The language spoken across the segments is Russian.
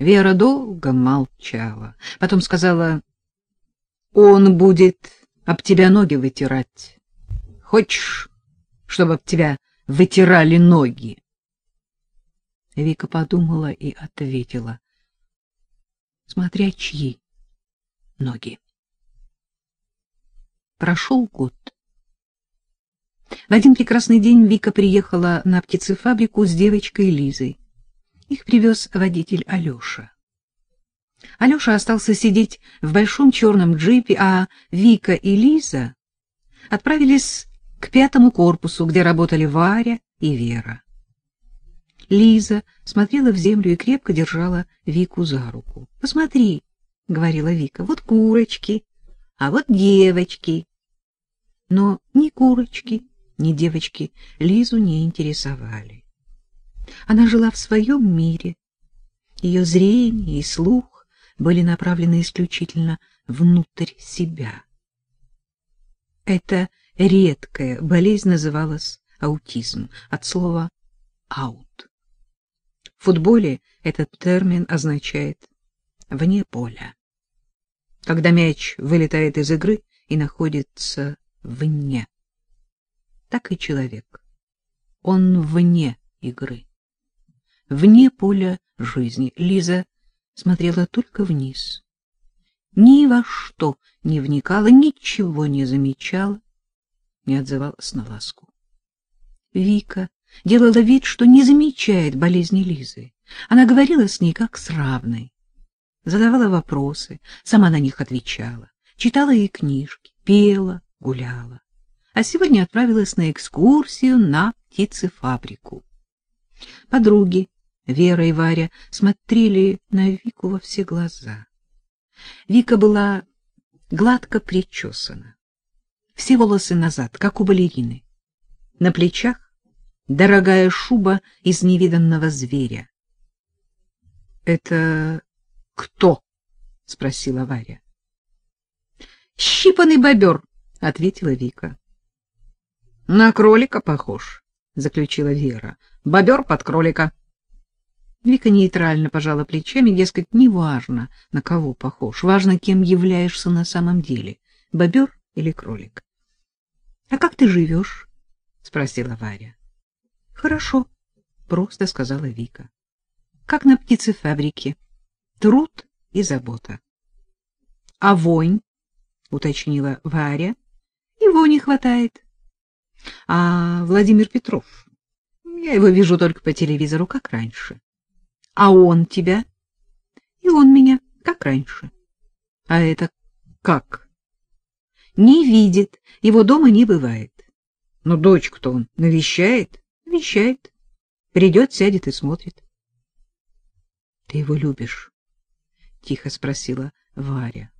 Вера долго молчала, потом сказала, «Он будет об тебя ноги вытирать. Хочешь, чтобы об тебя вытирали ноги?» Вика подумала и ответила, «Смотря чьи ноги». Прошел год. В один прекрасный день Вика приехала на птицефабрику с девочкой Лизой. Их привез водитель Алёша. Алёша остался сидеть в большом черном джипе, а Вика и Лиза отправились к пятому корпусу, где работали Варя и Вера. Лиза смотрела в землю и крепко держала Вику за руку. — Посмотри, — говорила Вика, — вот курочки, а вот девочки. Но ни курочки, ни девочки Лизу не интересовали. Она жила в своем мире. Ее зрение и слух были направлены исключительно внутрь себя. Эта редкая болезнь называлась аутизм, от слова «аут». В футболе этот термин означает «вне поля». Когда мяч вылетает из игры и находится вне. Так и человек. Он вне игры вне поля жизни. Лиза смотрела только вниз. Ни во что не вникала, ничего не замечала, не отзывалась на ласку. Вика делала вид, что не замечает болезни Лизы. Она говорила с ней как с равной, задавала вопросы, сама на них отвечала, читала ей книжки, пела, гуляла. А сегодня отправилась на экскурсию на птицефабрику. Подруги Вера и Варя смотрели на Вику во все глаза. Вика была гладко причесана. Все волосы назад, как у балерины. На плечах дорогая шуба из невиданного зверя. — Это кто? — спросила Варя. — Щипанный бобер, — ответила Вика. — На кролика похож, — заключила Вера. — Бобер под кролика. — Вика нейтрально пожала плечами, дескать, неважно, на кого похож, важно, кем являешься на самом деле, бобер или кролик. — А как ты живешь? — спросила Варя. — Хорошо, — просто сказала Вика. — Как на птицефабрике. Труд и забота. — А вонь? — уточнила Варя. — Его не хватает. — А Владимир Петров? Я его вижу только по телевизору, как раньше. — а он тебя? И он меня, как раньше. А это как? Не видит, его дома не бывает. Но дочку-то он навещает? Навещает. Придет, сядет и смотрит. — Ты его любишь? — тихо спросила Варя.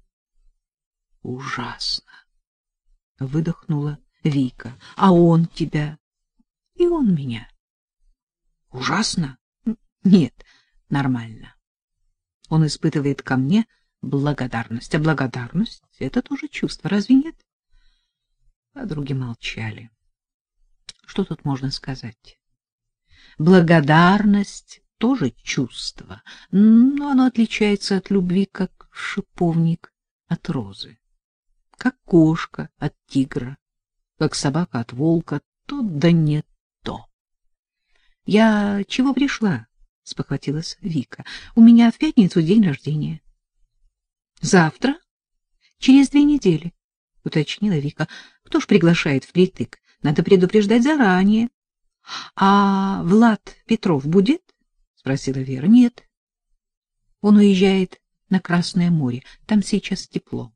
— Ужасно! — выдохнула Вика. — А он тебя? — И он меня. — Ужасно? — Нет, нормально. Он испытывает ко мне благодарность, а благодарность — это тоже чувство, разве нет? Подруги молчали. Что тут можно сказать? Благодарность — тоже чувство, но оно отличается от любви, как шиповник от розы, как кошка от тигра, как собака от волка, то да не то. Я чего пришла? — спохватилась Вика. — У меня в пятницу день рождения. — Завтра? — Через две недели, — уточнила Вика. — Кто ж приглашает впритык? Надо предупреждать заранее. — А Влад Петров будет? — спросила Вера. — Нет. Он уезжает на Красное море. Там сейчас тепло.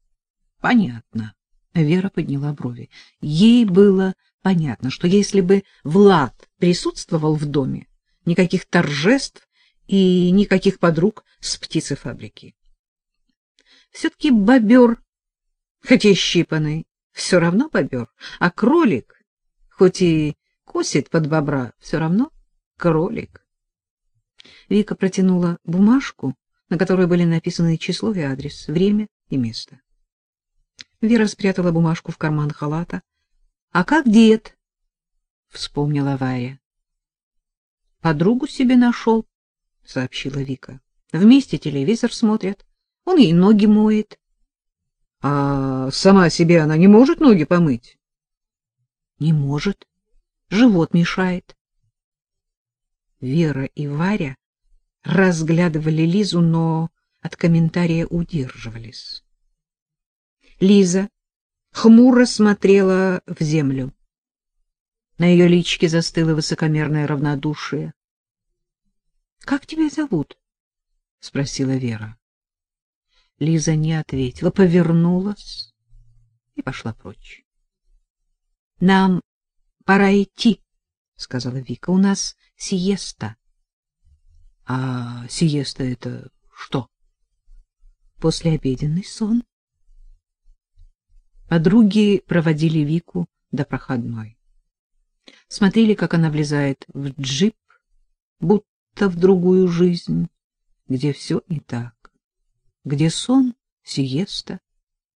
— Понятно. Вера подняла брови. Ей было понятно, что если бы Влад присутствовал в доме, никаких торжеств и никаких подруг с птицефабрики. Все-таки бобер, хоть и щипанный, все равно бобер, а кролик, хоть и косит под бобра, все равно кролик. Вика протянула бумажку, на которой были написаны число и адрес, время и место. Вера спрятала бумажку в карман халата. — А как дед? — вспомнила Варя. Подругу себе нашел, — сообщила Вика. Вместе телевизор смотрят. Он ей ноги моет. А сама себе она не может ноги помыть? Не может. Живот мешает. Вера и Варя разглядывали Лизу, но от комментария удерживались. Лиза хмуро смотрела в землю. На ее личке застыло высокомерное равнодушие. — Как тебя зовут? — спросила Вера. Лиза не ответила, повернулась и пошла прочь. — Нам пора идти, — сказала Вика. — У нас сиеста. — А сиеста — это что? — Послеобеденный сон. Подруги проводили Вику до проходной. Смотрели, как она влезает в джип, будто в другую жизнь, где все не так, где сон — сиеста,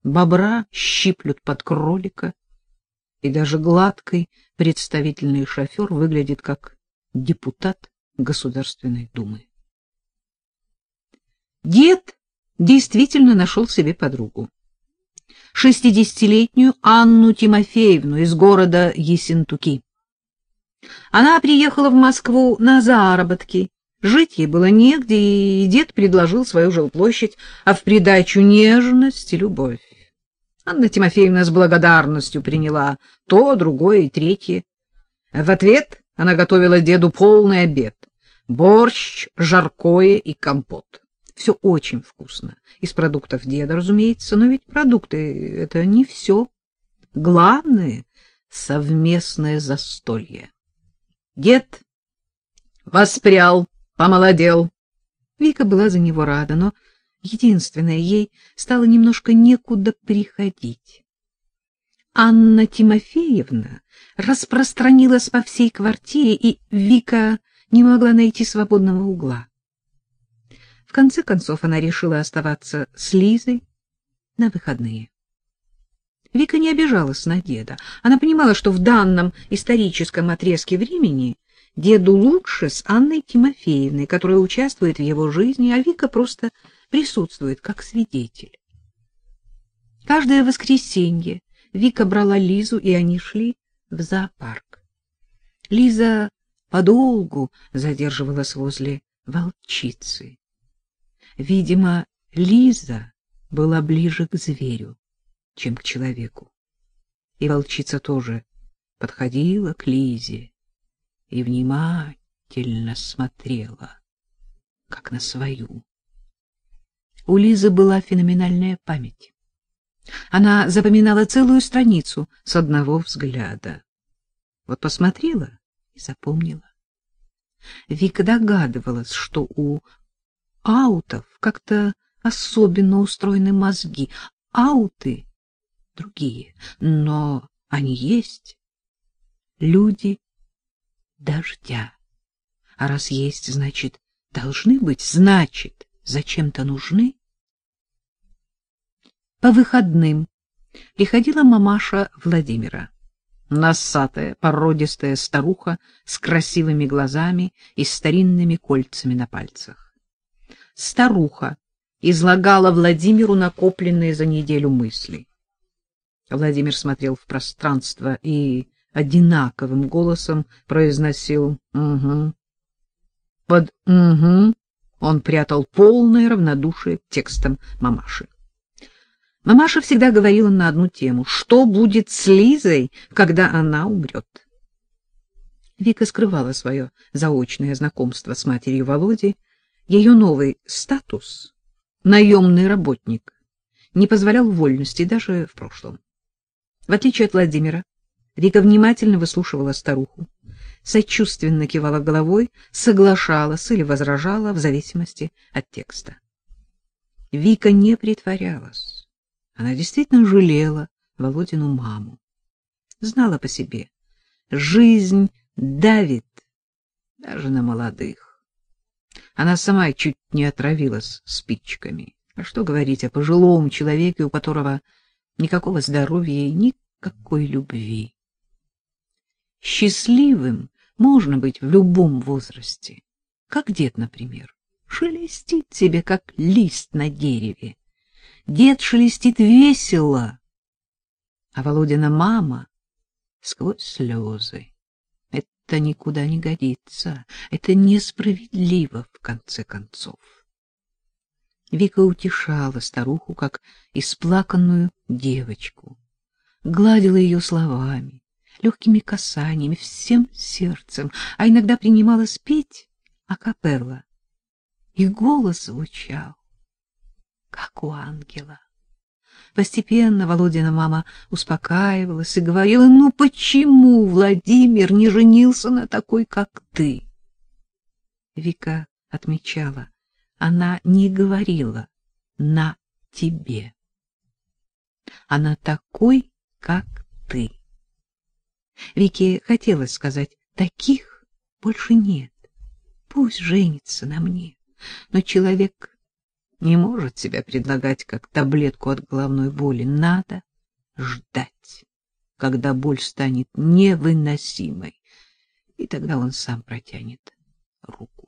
бобра щиплют под кролика, и даже гладкий представительный шофер выглядит как депутат Государственной Думы. Дед действительно нашел себе подругу. Шестидесятилетнюю Анну Тимофеевну из города Ессентуки. Она приехала в Москву на заработки. Жить ей было негде, и дед предложил свою жилплощадь, а в придачу нежность и любовь. Анна Тимофеевна с благодарностью приняла то, другое и третье. В ответ она готовила деду полный обед — борщ, жаркое и компот. Все очень вкусно. Из продуктов деда, разумеется, но ведь продукты — это не все. Главное — совместное застолье. Дед воспрял, помолодел. Вика была за него рада, но единственное, ей стало немножко некуда приходить. Анна Тимофеевна распространилась по всей квартире, и Вика не могла найти свободного угла. В конце концов она решила оставаться с Лизой на выходные. Вика не обижалась на деда. Она понимала, что в данном историческом отрезке времени деду лучше с Анной Тимофеевной, которая участвует в его жизни, а Вика просто присутствует как свидетель. Каждое воскресенье Вика брала Лизу, и они шли в зоопарк. Лиза подолгу задерживалась возле волчицы. Видимо, Лиза была ближе к зверю чем к человеку. И волчица тоже подходила к Лизе и внимательно смотрела, как на свою. У Лизы была феноменальная память. Она запоминала целую страницу с одного взгляда. Вот посмотрела и запомнила. Вика догадывалась, что у аутов как-то особенно устроены мозги. Ауты другие, но они есть. Люди дождя. А раз есть, значит, должны быть, значит, зачем-то нужны. По выходным приходила мамаша Владимира. Носатая, породистая старуха с красивыми глазами и старинными кольцами на пальцах. Старуха излагала Владимиру накопленные за неделю мысли. Владимир смотрел в пространство и одинаковым голосом произносил «Угу». Под «Угу» он прятал полное равнодушие к текстам мамаши. Мамаша всегда говорила на одну тему — что будет с Лизой, когда она умрет. Вика скрывала свое заочное знакомство с матерью Володи. Ее новый статус — наемный работник — не позволял вольности даже в прошлом. В отличие от Владимира, Вика внимательно выслушивала старуху, сочувственно кивала головой, соглашалась или возражала в зависимости от текста. Вика не притворялась. Она действительно жалела Володину маму. Знала по себе. Жизнь давит даже на молодых. Она сама чуть не отравилась спичками. А что говорить о пожилом человеке, у которого никакого здоровья и никакой любви. Счастливым можно быть в любом возрасте, как дед, например. шелестит тебе, как лист на дереве. Дед шелестит весело, а Володина мама сквозь слезы. Это никуда не годится, это несправедливо, в конце концов. Вика утешала старуху, как исплаканную девочку, гладила ее словами, легкими касаниями, всем сердцем, а иногда принимала спеть акапелла, и голос звучал, как у ангела. Постепенно Володина мама успокаивалась и говорила, ну почему Владимир не женился на такой, как ты? Вика отмечала, она не говорила «на тебе». Она такой, как ты. Вике хотелось сказать, таких больше нет. Пусть женится на мне. Но человек не может себя предлагать как таблетку от головной боли. Надо ждать, когда боль станет невыносимой, и тогда он сам протянет руку.